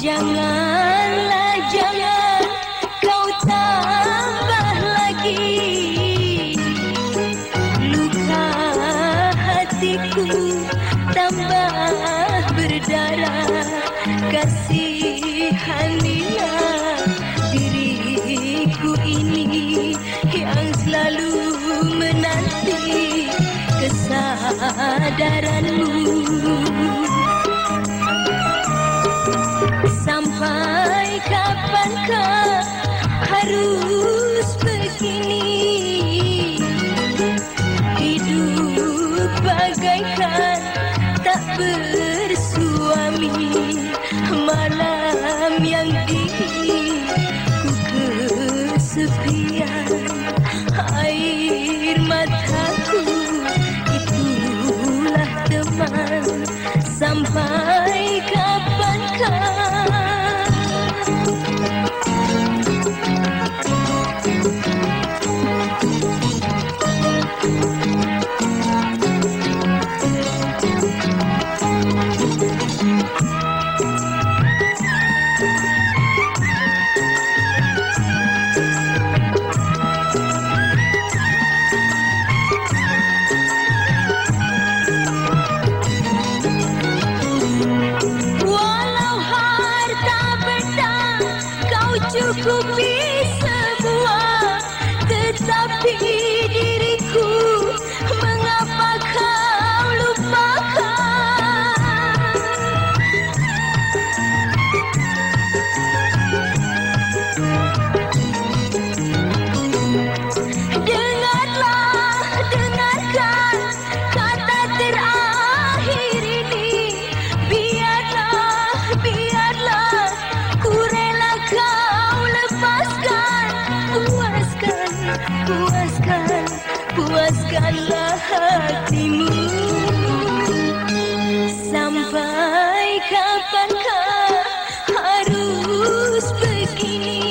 Janganlah jangan kau tambah lagi. Luka hatiku tambah berdarah. Kasihanilah diriku ini Yang selalu menanti kesadaranmu bersuami Malam yang dingin. Ku kesepian. Air mataku itulah teman Sampai kapankah Walau ku bisa buat puaskanlah hatimu Sampai kapankah harus begini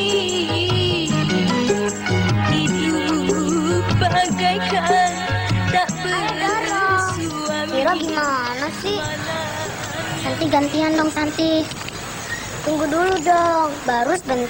Hidup bagaikan tak bersuami Mira gimana sih? Santi gantian dong Santi. Tunggu dulu dong, baru sebentar.